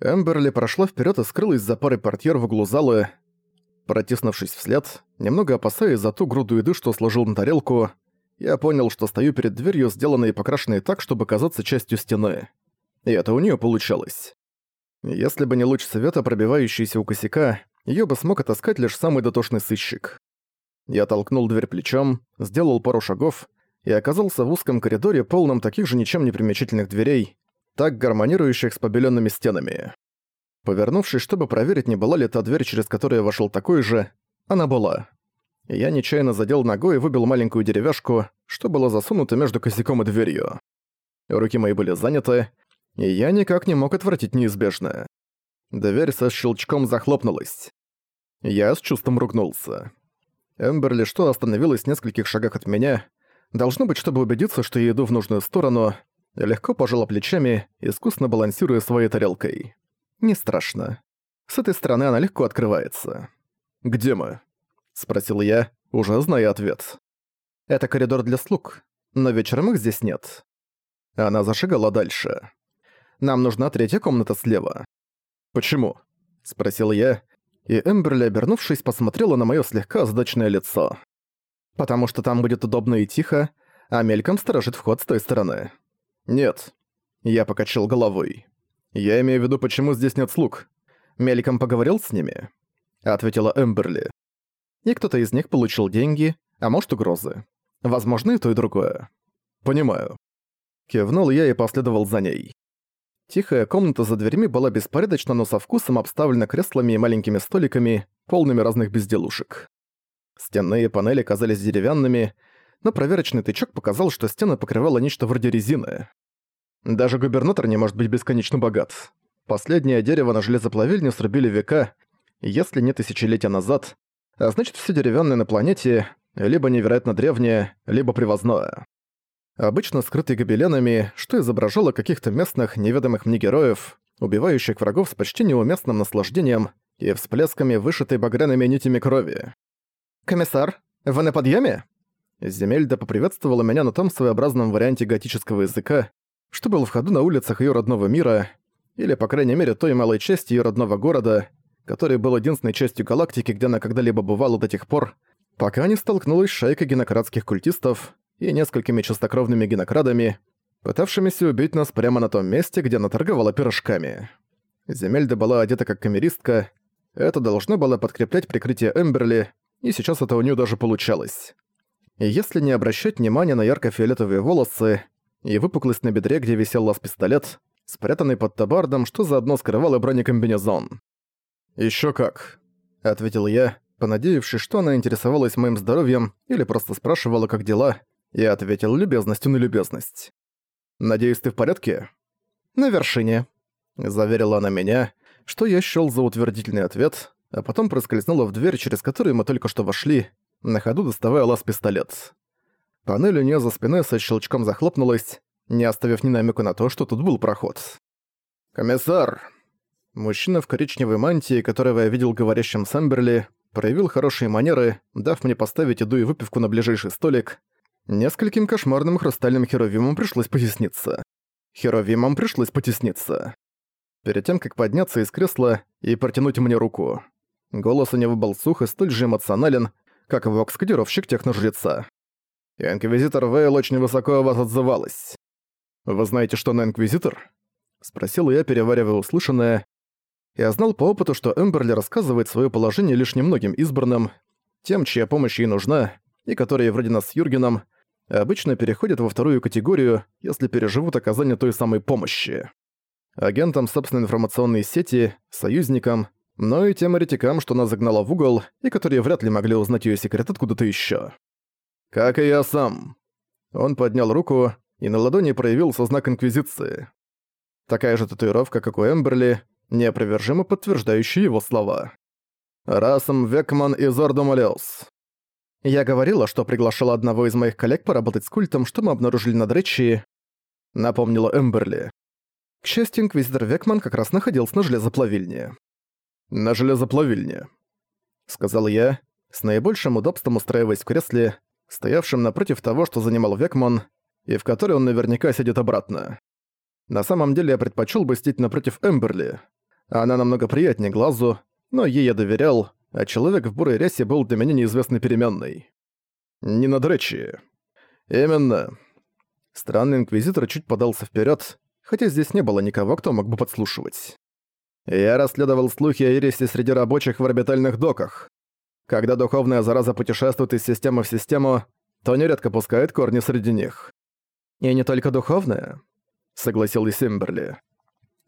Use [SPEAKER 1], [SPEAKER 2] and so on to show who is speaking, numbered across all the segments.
[SPEAKER 1] Эмберли прошла вперед и скрылась за парой портьер в углу зала. Протиснувшись вслед, немного опасаясь за ту груду еды, что сложил на тарелку, я понял, что стою перед дверью, сделанной и покрашенной так, чтобы казаться частью стены. И это у нее получалось. Если бы не луч света, пробивающийся у косяка, ее бы смог отыскать лишь самый дотошный сыщик. Я толкнул дверь плечом, сделал пару шагов и оказался в узком коридоре, полном таких же ничем не примечательных дверей, так гармонирующих с побеленными стенами. Повернувшись, чтобы проверить, не была ли та дверь, через которую я вошел такой же, она была. Я нечаянно задел ногой и выбил маленькую деревяшку, что было засунуто между косяком и дверью. Руки мои были заняты, и я никак не мог отвратить неизбежное. Дверь со щелчком захлопнулась. Я с чувством ругнулся. Эмберли что остановилась в нескольких шагах от меня, должно быть, чтобы убедиться, что я иду в нужную сторону, легко пожала плечами, искусно балансируя своей тарелкой. Не страшно. С этой стороны она легко открывается. «Где мы?» — спросил я, уже зная ответ. «Это коридор для слуг, но вечером их здесь нет». Она зашагала дальше. «Нам нужна третья комната слева». «Почему?» — спросил я, и Эмберли, обернувшись, посмотрела на моё слегка озадаченное лицо. «Потому что там будет удобно и тихо, а мельком сторожит вход с той стороны». «Нет». Я покачал головой. «Я имею в виду, почему здесь нет слуг. Мельком поговорил с ними?» Ответила Эмберли. «И кто-то из них получил деньги, а может угрозы. Возможно, и то, и другое». «Понимаю». Кивнул я и последовал за ней. Тихая комната за дверьми была беспорядочна, но со вкусом обставлена креслами и маленькими столиками, полными разных безделушек. Стенные панели казались деревянными, но проверочный тычок показал, что стены покрывало нечто вроде резины. Даже губернатор не может быть бесконечно богат. Последнее дерево на железоплавильне срубили века, если не тысячелетия назад, а значит все деревянное на планете либо невероятно древнее, либо привозное. Обычно скрытый гобеленами, что изображало каких-то местных, неведомых мне героев, убивающих врагов с почти неуместным наслаждением и всплесками, вышитой багряными нитями крови. «Комиссар, вы на подъеме? Земельда поприветствовала меня на том своеобразном варианте готического языка, что был в ходу на улицах ее родного мира, или, по крайней мере, той малой части ее родного города, который был единственной частью галактики, где она когда-либо бывала до тех пор, пока не столкнулась с шайкой генократских культистов и несколькими чистокровными генокрадами, пытавшимися убить нас прямо на том месте, где она торговала пирожками. Земельда была одета как камеристка, это должно было подкреплять прикрытие Эмберли, и сейчас это у нее даже получалось. Если не обращать внимания на ярко-фиолетовые волосы и выпуклость на бедре, где висел лаз-пистолет, спрятанный под табардом, что заодно скрывал и бронекомбинезон. «Ещё как», — ответил я, понадеявшись, что она интересовалась моим здоровьем или просто спрашивала, как дела, и ответил любезностью на любезность. «Надеюсь, ты в порядке?» «На вершине», — заверила она меня, что я счёл за утвердительный ответ, а потом проскользнула в дверь, через которую мы только что вошли, на ходу доставая лаз-пистолет. Панель у неё за спиной со щелчком захлопнулась, не оставив ни намека на то, что тут был проход. «Комиссар!» Мужчина в коричневой мантии, которого я видел говорящим с Амберли, проявил хорошие манеры, дав мне поставить еду и выпивку на ближайший столик. Нескольким кошмарным хрустальным херовимам пришлось потесниться. Херовимам пришлось потесниться. Перед тем, как подняться из кресла и протянуть мне руку. Голос у него был сух и столь же эмоционален, как вокс-кодировщик техножреца. «Инквизитор Вейл очень высоко о вас отзывалась. Вы знаете, что она инквизитор?» Спросил я, переваривая услышанное. Я знал по опыту, что Эмберли рассказывает свое положение лишь немногим избранным, тем, чья помощь ей нужна, и которые, вроде нас с Юргеном, обычно переходят во вторую категорию, если переживут оказание той самой помощи. Агентам собственной информационной сети, союзникам, но и тем еретикам, что нас загнала в угол, и которые вряд ли могли узнать ее секрет откуда-то еще. «Как и я сам». Он поднял руку, и на ладони проявился знак Инквизиции. Такая же татуировка, как у Эмберли, неопровержимо подтверждающая его слова. «Расом Векман из Ордом Я говорила, что приглашала одного из моих коллег поработать с культом, что мы обнаружили над Речи, напомнила Эмберли. К счастью, инквизитор Векман как раз находился на железоплавильне. «На железоплавильне», — сказал я, с наибольшим удобством устраиваясь в кресле, стоявшем напротив того, что занимал Векман, и в которой он наверняка сидит обратно. На самом деле я предпочел бы сидеть напротив Эмберли. Она намного приятнее глазу, но ей я доверял, а человек в бурой рясе был для меня неизвестной переменной. Не на дречи. Именно. Странный инквизитор чуть подался вперед, хотя здесь не было никого, кто мог бы подслушивать. Я расследовал слухи о ереси среди рабочих в орбитальных доках. Когда духовная зараза путешествует из системы в систему, то нередко пускает корни среди них. «И не только духовная», — согласилась Эмберли.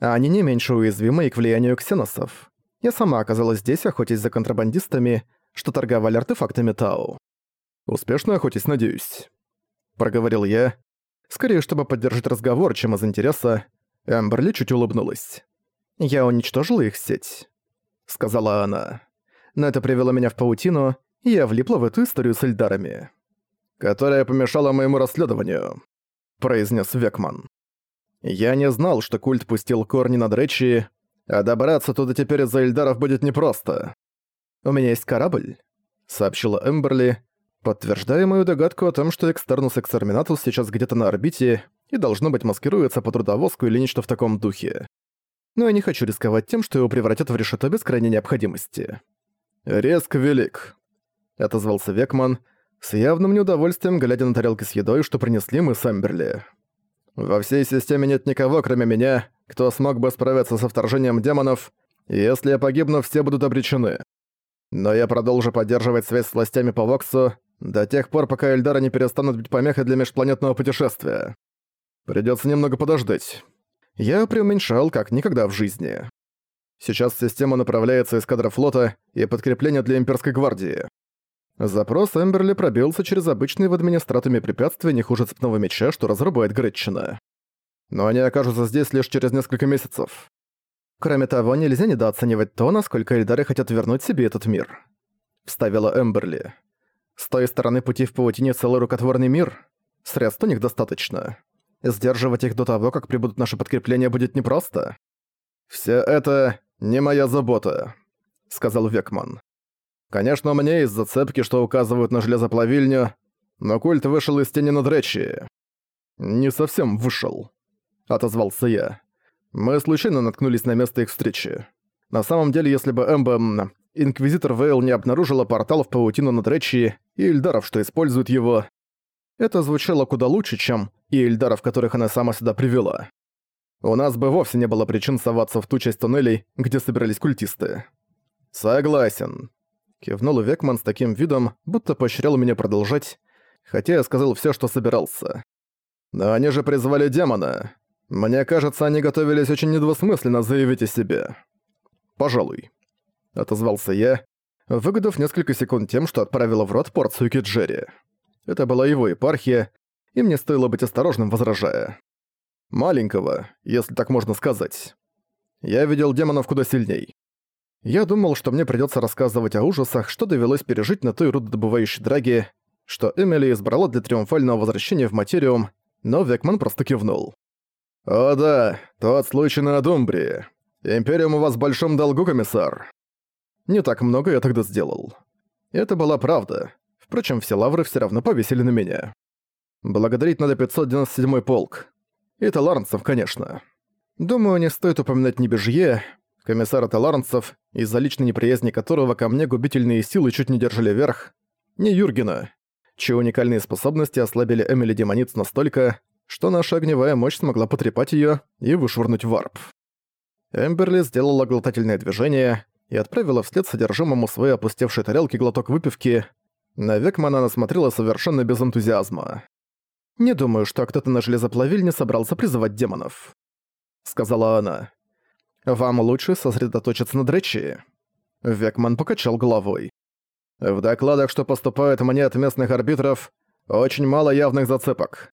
[SPEAKER 1] «А они не меньше уязвимы и к влиянию ксеносов. Я сама оказалась здесь, охотясь за контрабандистами, что торговали артефактами Тау. «Успешно охотясь, надеюсь», — проговорил я. Скорее, чтобы поддержать разговор, чем из интереса, Эмберли чуть улыбнулась. «Я уничтожила их сеть», — сказала она. «Но это привело меня в паутину, и я влипла в эту историю с Эльдарами». «Которая помешала моему расследованию», — произнес Векман. «Я не знал, что культ пустил корни над Речи, а добраться туда теперь из-за Эльдаров будет непросто. «У меня есть корабль», — сообщила Эмберли, подтверждая мою догадку о том, что Экстернус Экстерминатус сейчас где-то на орбите и должно быть маскируется под трудовозку или нечто в таком духе. Но я не хочу рисковать тем, что его превратят в решето без крайней необходимости. «Резк велик», — отозвался Векман, с явным неудовольствием глядя на тарелки с едой, что принесли мы с Эмберли. «Во всей системе нет никого, кроме меня, кто смог бы справиться со вторжением демонов, и если я погибну, все будут обречены. Но я продолжу поддерживать связь с властями по Воксу до тех пор, пока Эльдары не перестанут быть помехой для межпланетного путешествия. Придётся немного подождать. Я преуменьшал как никогда в жизни. Сейчас в систему направляется эскадра флота и подкрепление для имперской гвардии. Запрос Эмберли пробился через обычные в администратуме препятствия не хуже цепного меча, что разрубает Гретчина но они окажутся здесь лишь через несколько месяцев. Кроме того, нельзя недооценивать то, насколько Эльдары хотят вернуть себе этот мир. Вставила Эмберли. С той стороны пути в паутине целый рукотворный мир. Средств у них достаточно. Сдерживать их до того, как прибудут наши подкрепления, будет непросто. «Все это не моя забота», — сказал Векман. «Конечно, меня есть зацепки, что указывают на железоплавильню, но культ вышел из тени над речи. Не совсем вышел отозвался я. Мы случайно наткнулись на место их встречи. На самом деле, если бы Эмба... Инквизитор Вейл не обнаружила портал в паутину над Речи и Эльдаров, что используют его, это звучало куда лучше, чем и Эльдаров, которых она сама сюда привела. У нас бы вовсе не было причин соваться в ту часть туннелей, где собирались культисты. «Согласен», — кивнул Векман с таким видом, будто поощрял меня продолжать, хотя я сказал все, что собирался. «Но они же призвали демона. Мне кажется, они готовились очень недвусмысленно заявить о себе. Пожалуй. Отозвался я, выгодав несколько секунд тем, что отправила в рот порцию киджери. Это была его епархия, и мне стоило быть осторожным, возражая. Маленького, если так можно сказать. Я видел демонов куда сильней. Я думал, что мне придётся рассказывать о ужасах, что довелось пережить на той рудодобывающей драге, что Эмили избрала для триумфального возвращения в материум, но Векман просто кивнул. «О да, тот случай на Думбрии. Империум у вас в большом долгу, комиссар». Не так много я тогда сделал. Это была правда. Впрочем, все лавры все равно повесили на меня. Благодарить надо 597-й полк. И таларнцев, конечно. Думаю, не стоит упоминать Небежье, комиссара таларнцев, из-за личной неприязни которого ко мне губительные силы чуть не держали верх, не Юргена, чьи уникальные способности ослабили Эмили Демониц настолько, что наша огневая мощь смогла потрепать её и вышвырнуть варп. Эмберли сделала глотательное движение и отправила вслед содержимому своей опустевшей тарелки глоток выпивки. На Векмана она смотрела совершенно без энтузиазма. «Не думаю, что кто-то на железоплавильне собрался призывать демонов», — сказала она. «Вам лучше сосредоточиться на Дречи». Векман покачал головой. «В докладах, что поступают мне от местных арбитров, очень мало явных зацепок.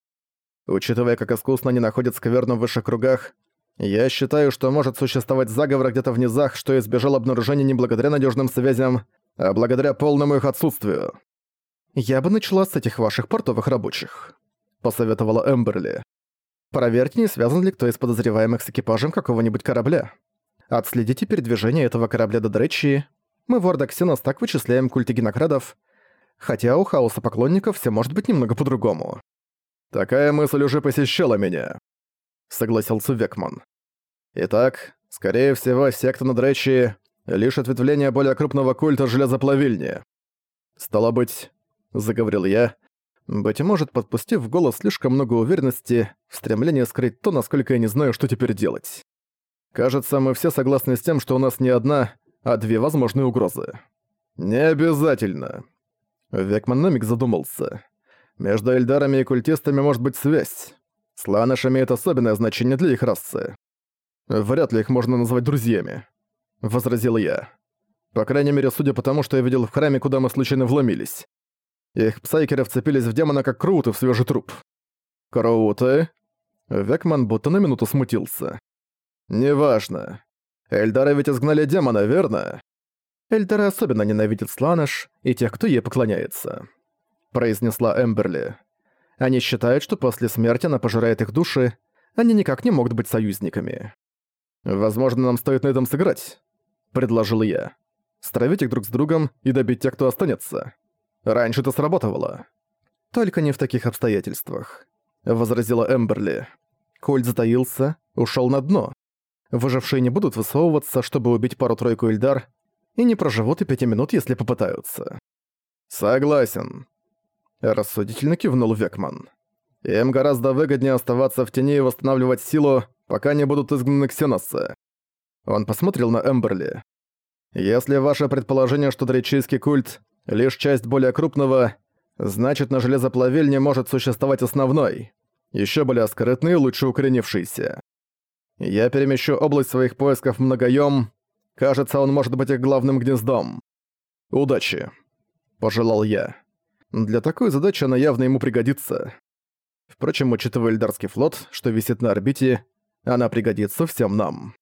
[SPEAKER 1] Учитывая, как искусно они находят скверну в высших кругах, я считаю, что может существовать заговор где-то в низах, что избежал обнаружения не благодаря надежным связям, а благодаря полному их отсутствию. «Я бы начала с этих ваших портовых рабочих», — посоветовала Эмберли. «Проверьте, не связан ли кто из подозреваемых с экипажем какого-нибудь корабля. Отследите передвижение этого корабля до Дречи. Мы в Ордо Ксенос так вычисляем культы генокрадов, хотя у хаоса поклонников все может быть немного по-другому». «Такая мысль уже посещала меня», — согласился Векман. «Итак, Скорее всего, секта над Рэчи — лишь ответвление более крупного культа железоплавильни. «Стало быть», — заговорил я, быть может, подпустив в голос слишком много уверенности, в стремлении скрыть то, насколько я не знаю, что теперь делать. Кажется, мы все согласны с тем, что у нас не одна, а две возможные угрозы. «Не обязательно». Векман на задумался. «Между эльдарами и культистами может быть связь. Сланыш имеет особенное значение для их расы. Вряд ли их можно назвать друзьями», — возразил я. «По крайней мере, судя по тому, что я видел в храме, куда мы случайно вломились. Их псайкеры вцепились в демона, как круты в свежий труп». «Круты?» Векман будто на минуту смутился. «Неважно. Эльдары ведь изгнали демона, верно?» «Эльдары особенно ненавидят Сланаш и тех, кто ей поклоняется», — произнесла Эмберли. «Они считают, что после смерти она пожирает их души, они никак не могут быть союзниками». «Возможно, нам стоит на этом сыграть», — предложил я. «Стравить их друг с другом и добить тех, кто останется. Раньше это сработало». «Только не в таких обстоятельствах», — возразила Эмберли. Кольт затаился, ушел на дно. Выжившие не будут высовываться, чтобы убить пару-тройку Эльдар, и не проживут и пяти минут, если попытаются. «Согласен», — рассудительно кивнул Векман. «Им гораздо выгоднее оставаться в тени и восстанавливать силу, пока не будут изгнаны ксеносы. Он посмотрел на Эмберли. «Если ваше предположение, что дречийский культ — лишь часть более крупного, значит, на железоплавильне может существовать основной, еще более скрытный лучше укоренившийся. Я перемещу область своих поисков в многоём. Кажется, он может быть их главным гнездом. Удачи!» — пожелал я. Для такой задачи она явно ему пригодится. Впрочем, учитывая Эльдарский флот, что висит на орбите, она пригодится всем нам.